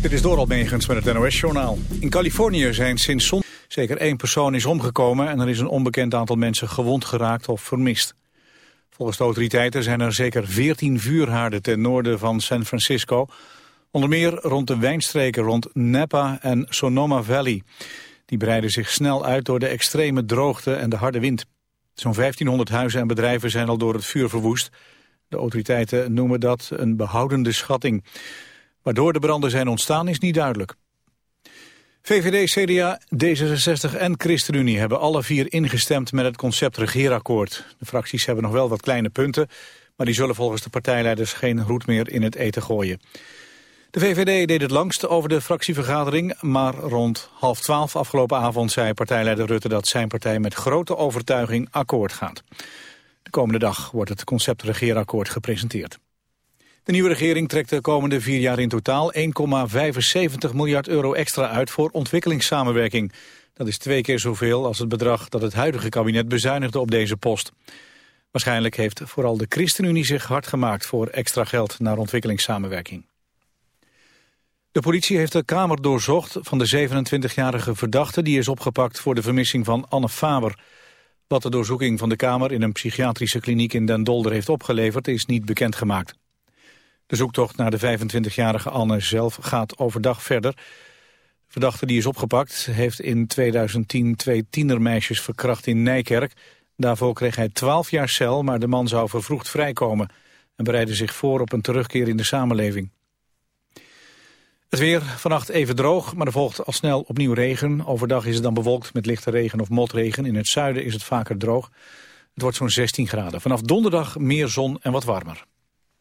Dit is Doral Megens met het NOS-journaal. In Californië zijn sinds zon... Zeker één persoon is omgekomen en er is een onbekend aantal mensen gewond geraakt of vermist. Volgens de autoriteiten zijn er zeker 14 vuurhaarden ten noorden van San Francisco. Onder meer rond de wijnstreken rond Napa en Sonoma Valley. Die breiden zich snel uit door de extreme droogte en de harde wind. Zo'n 1500 huizen en bedrijven zijn al door het vuur verwoest. De autoriteiten noemen dat een behoudende schatting. Waardoor de branden zijn ontstaan is niet duidelijk. VVD, CDA, D66 en ChristenUnie hebben alle vier ingestemd met het concept regeerakkoord. De fracties hebben nog wel wat kleine punten, maar die zullen volgens de partijleiders geen roet meer in het eten gooien. De VVD deed het langst over de fractievergadering, maar rond half twaalf afgelopen avond zei partijleider Rutte dat zijn partij met grote overtuiging akkoord gaat. De komende dag wordt het concept regeerakkoord gepresenteerd. De nieuwe regering trekt de komende vier jaar in totaal 1,75 miljard euro extra uit voor ontwikkelingssamenwerking. Dat is twee keer zoveel als het bedrag dat het huidige kabinet bezuinigde op deze post. Waarschijnlijk heeft vooral de ChristenUnie zich hard gemaakt voor extra geld naar ontwikkelingssamenwerking. De politie heeft de kamer doorzocht van de 27-jarige verdachte... die is opgepakt voor de vermissing van Anne Faber. Wat de doorzoeking van de kamer in een psychiatrische kliniek in Den Dolder heeft opgeleverd... is niet bekendgemaakt. De zoektocht naar de 25-jarige Anne zelf gaat overdag verder. De verdachte die is opgepakt heeft in 2010 twee tienermeisjes verkracht in Nijkerk. Daarvoor kreeg hij 12 jaar cel, maar de man zou vervroegd vrijkomen... en bereidde zich voor op een terugkeer in de samenleving. Het weer vannacht even droog, maar er volgt al snel opnieuw regen. Overdag is het dan bewolkt met lichte regen of motregen. In het zuiden is het vaker droog. Het wordt zo'n 16 graden. Vanaf donderdag meer zon en wat warmer.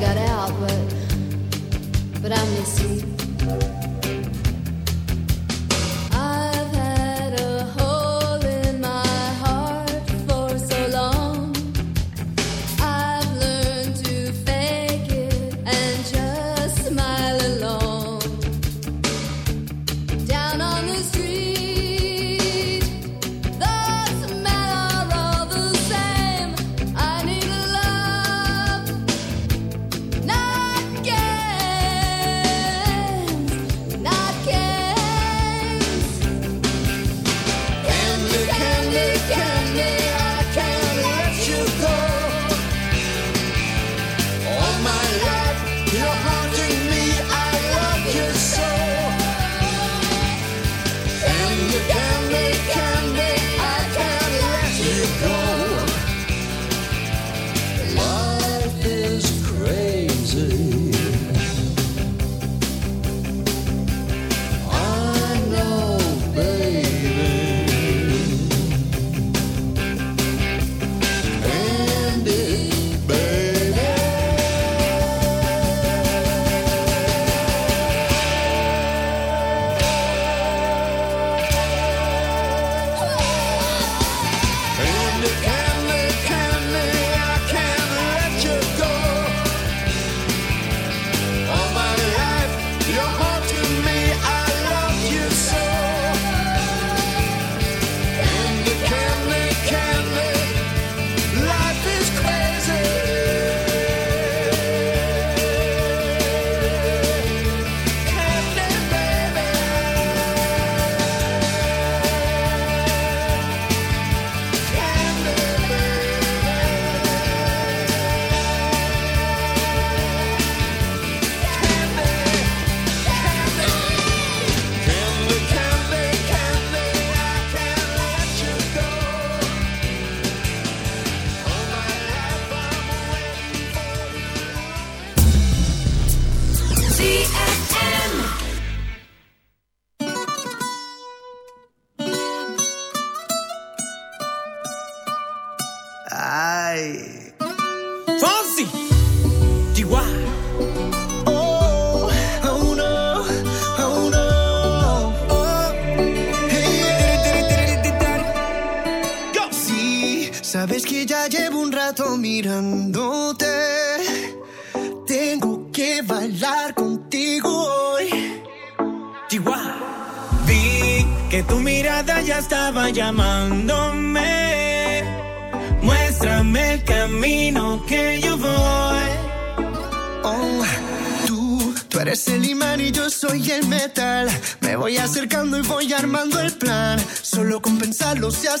got out.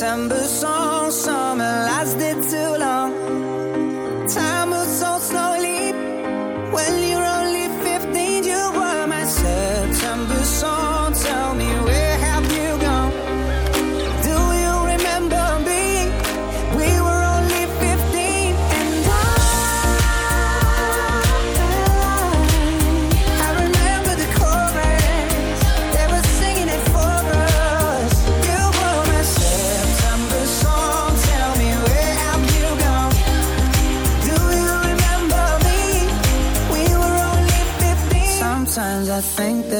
December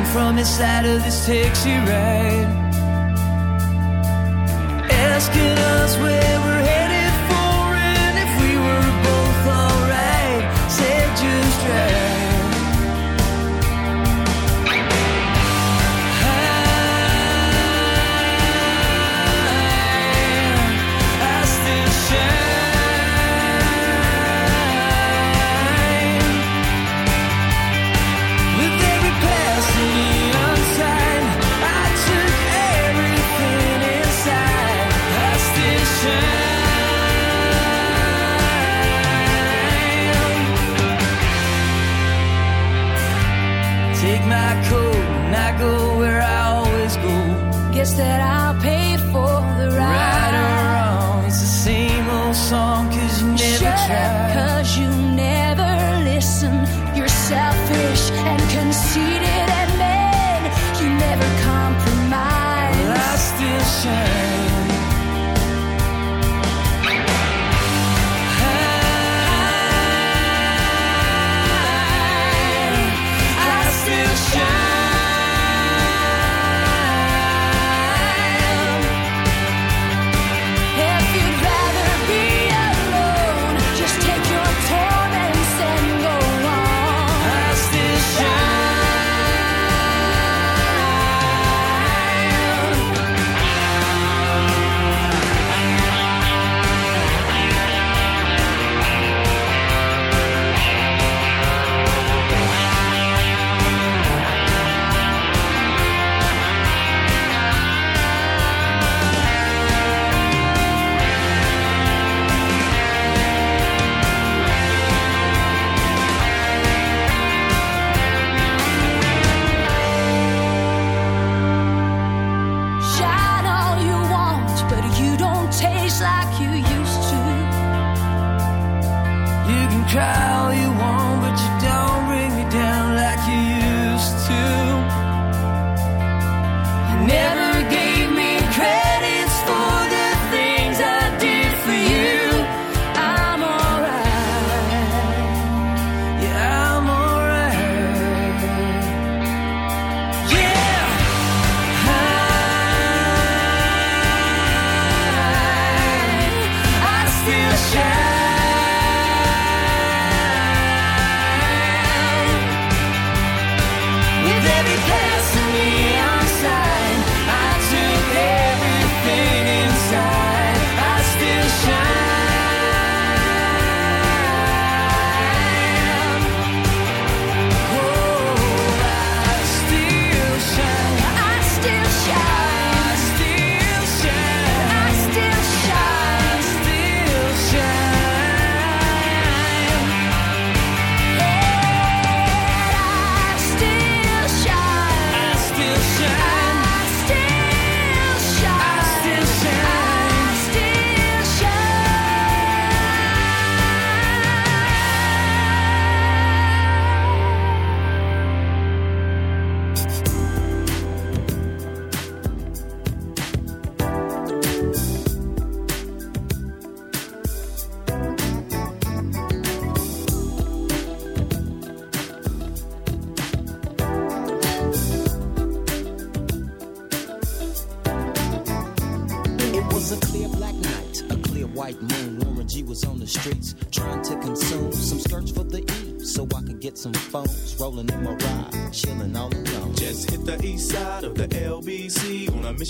from his side of this taxi ride.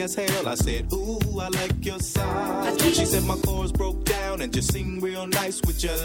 as hell. I said, Ooh, I like your size. She said my chords broke down and just sing real nice with your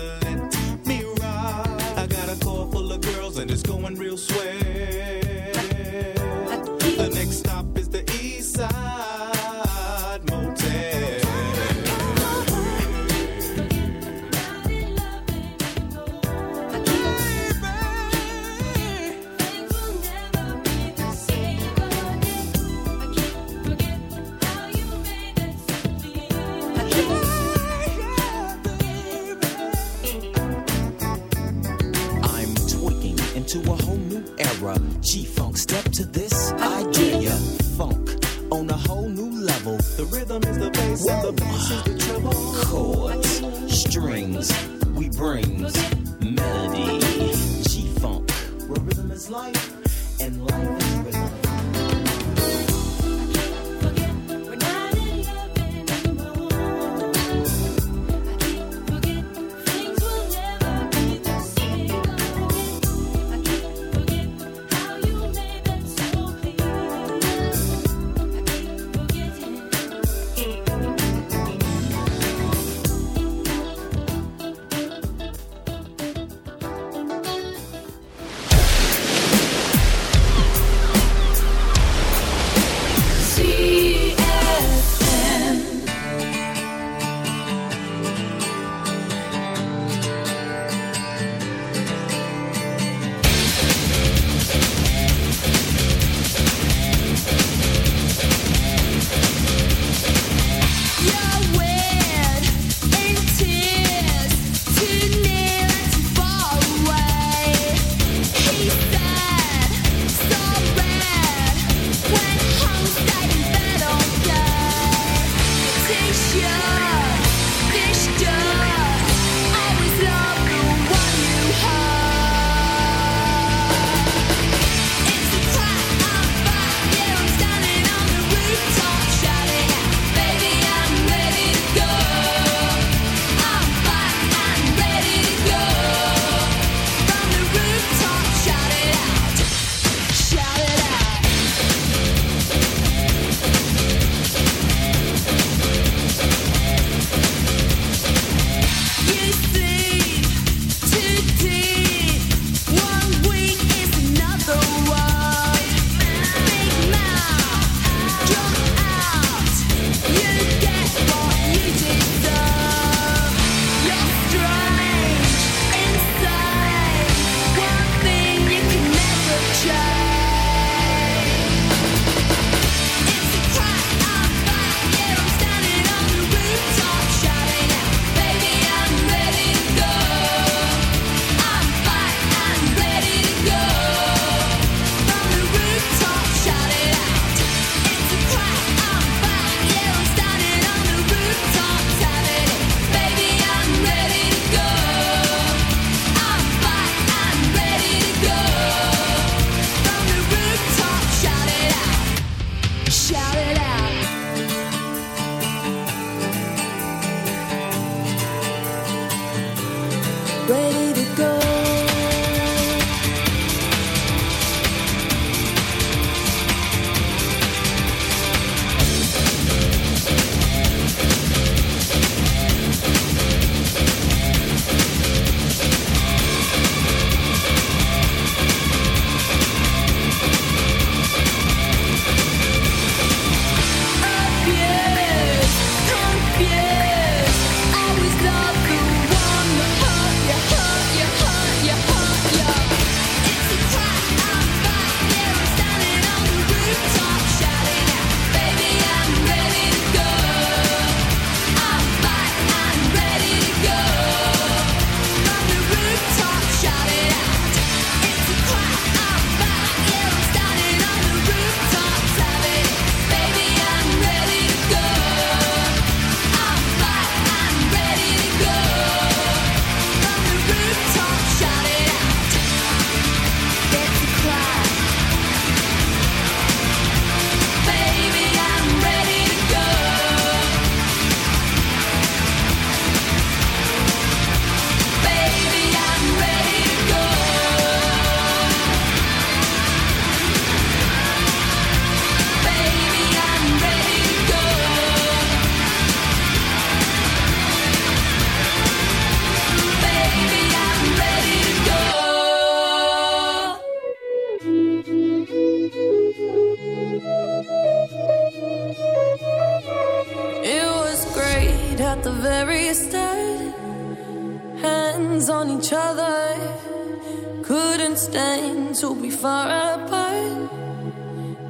to be far apart.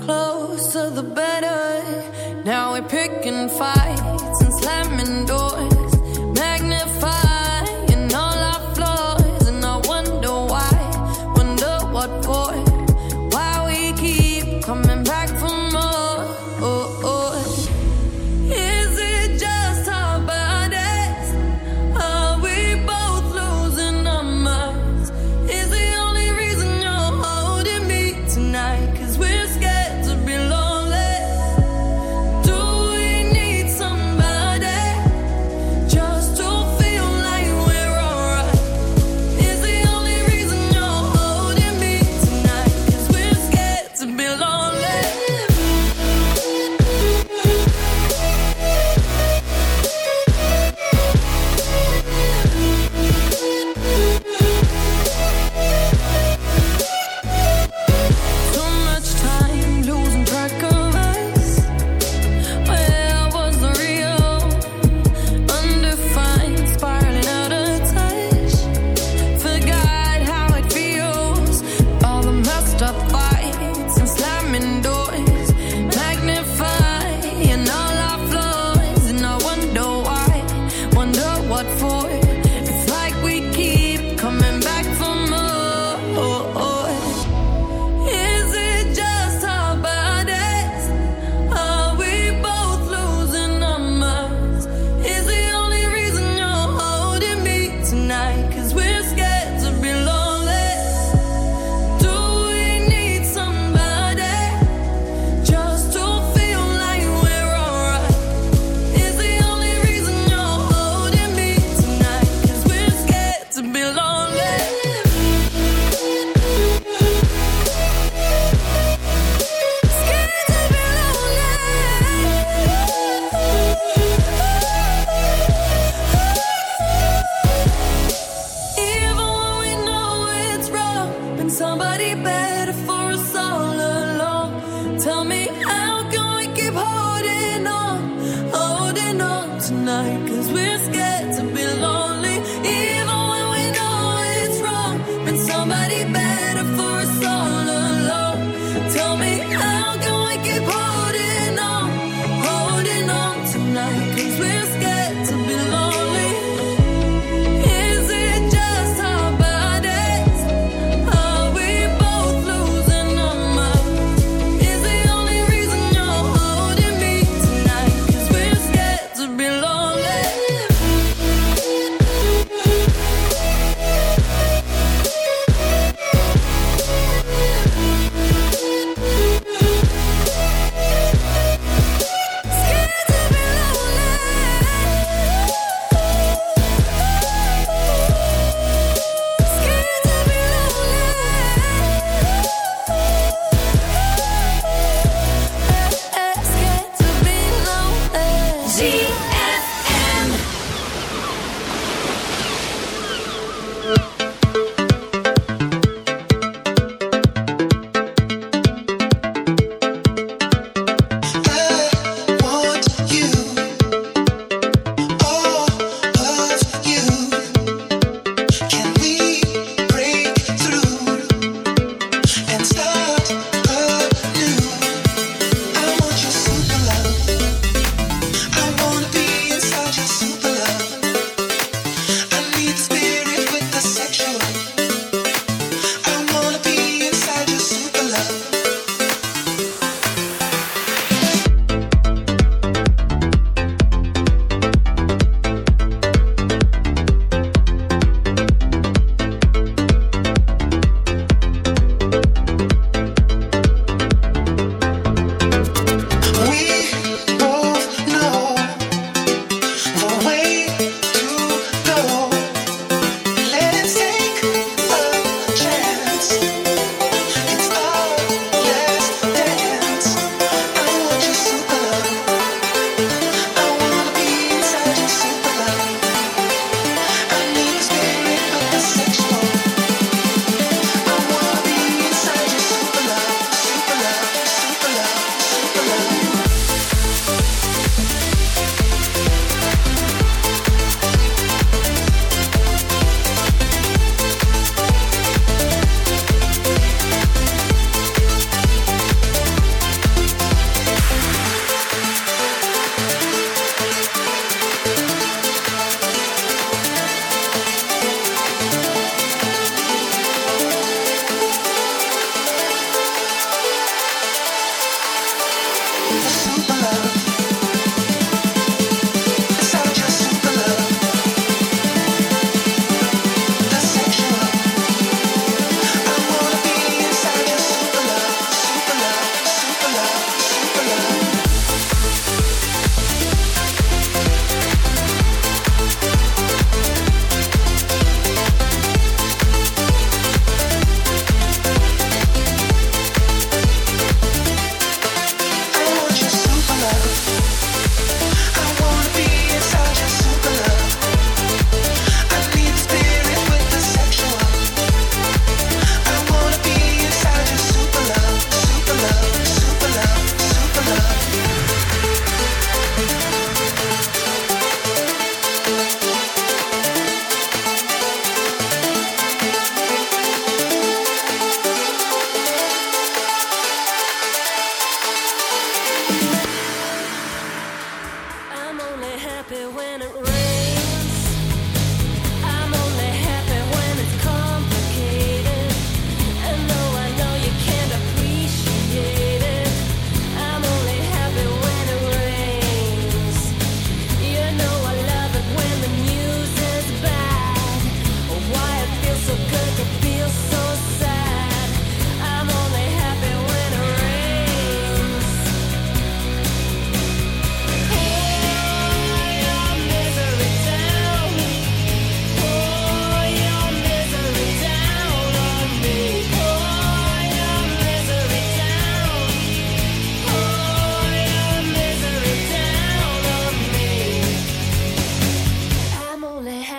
Closer the better.